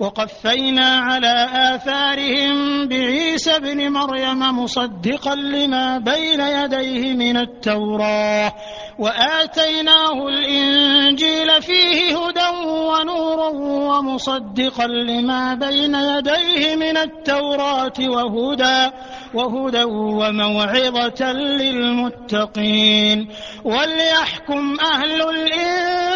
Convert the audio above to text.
وقفينا على آثارهم بعيسى ابن مريم مصدقا لما بين يديه من التوراة وآتيناه الإنجيل فيه هدى ونور ومصدقا لما بين يديه من التوراة وهدى وهدى وموعظة للمتقين. وليحكم أهل الإنجيل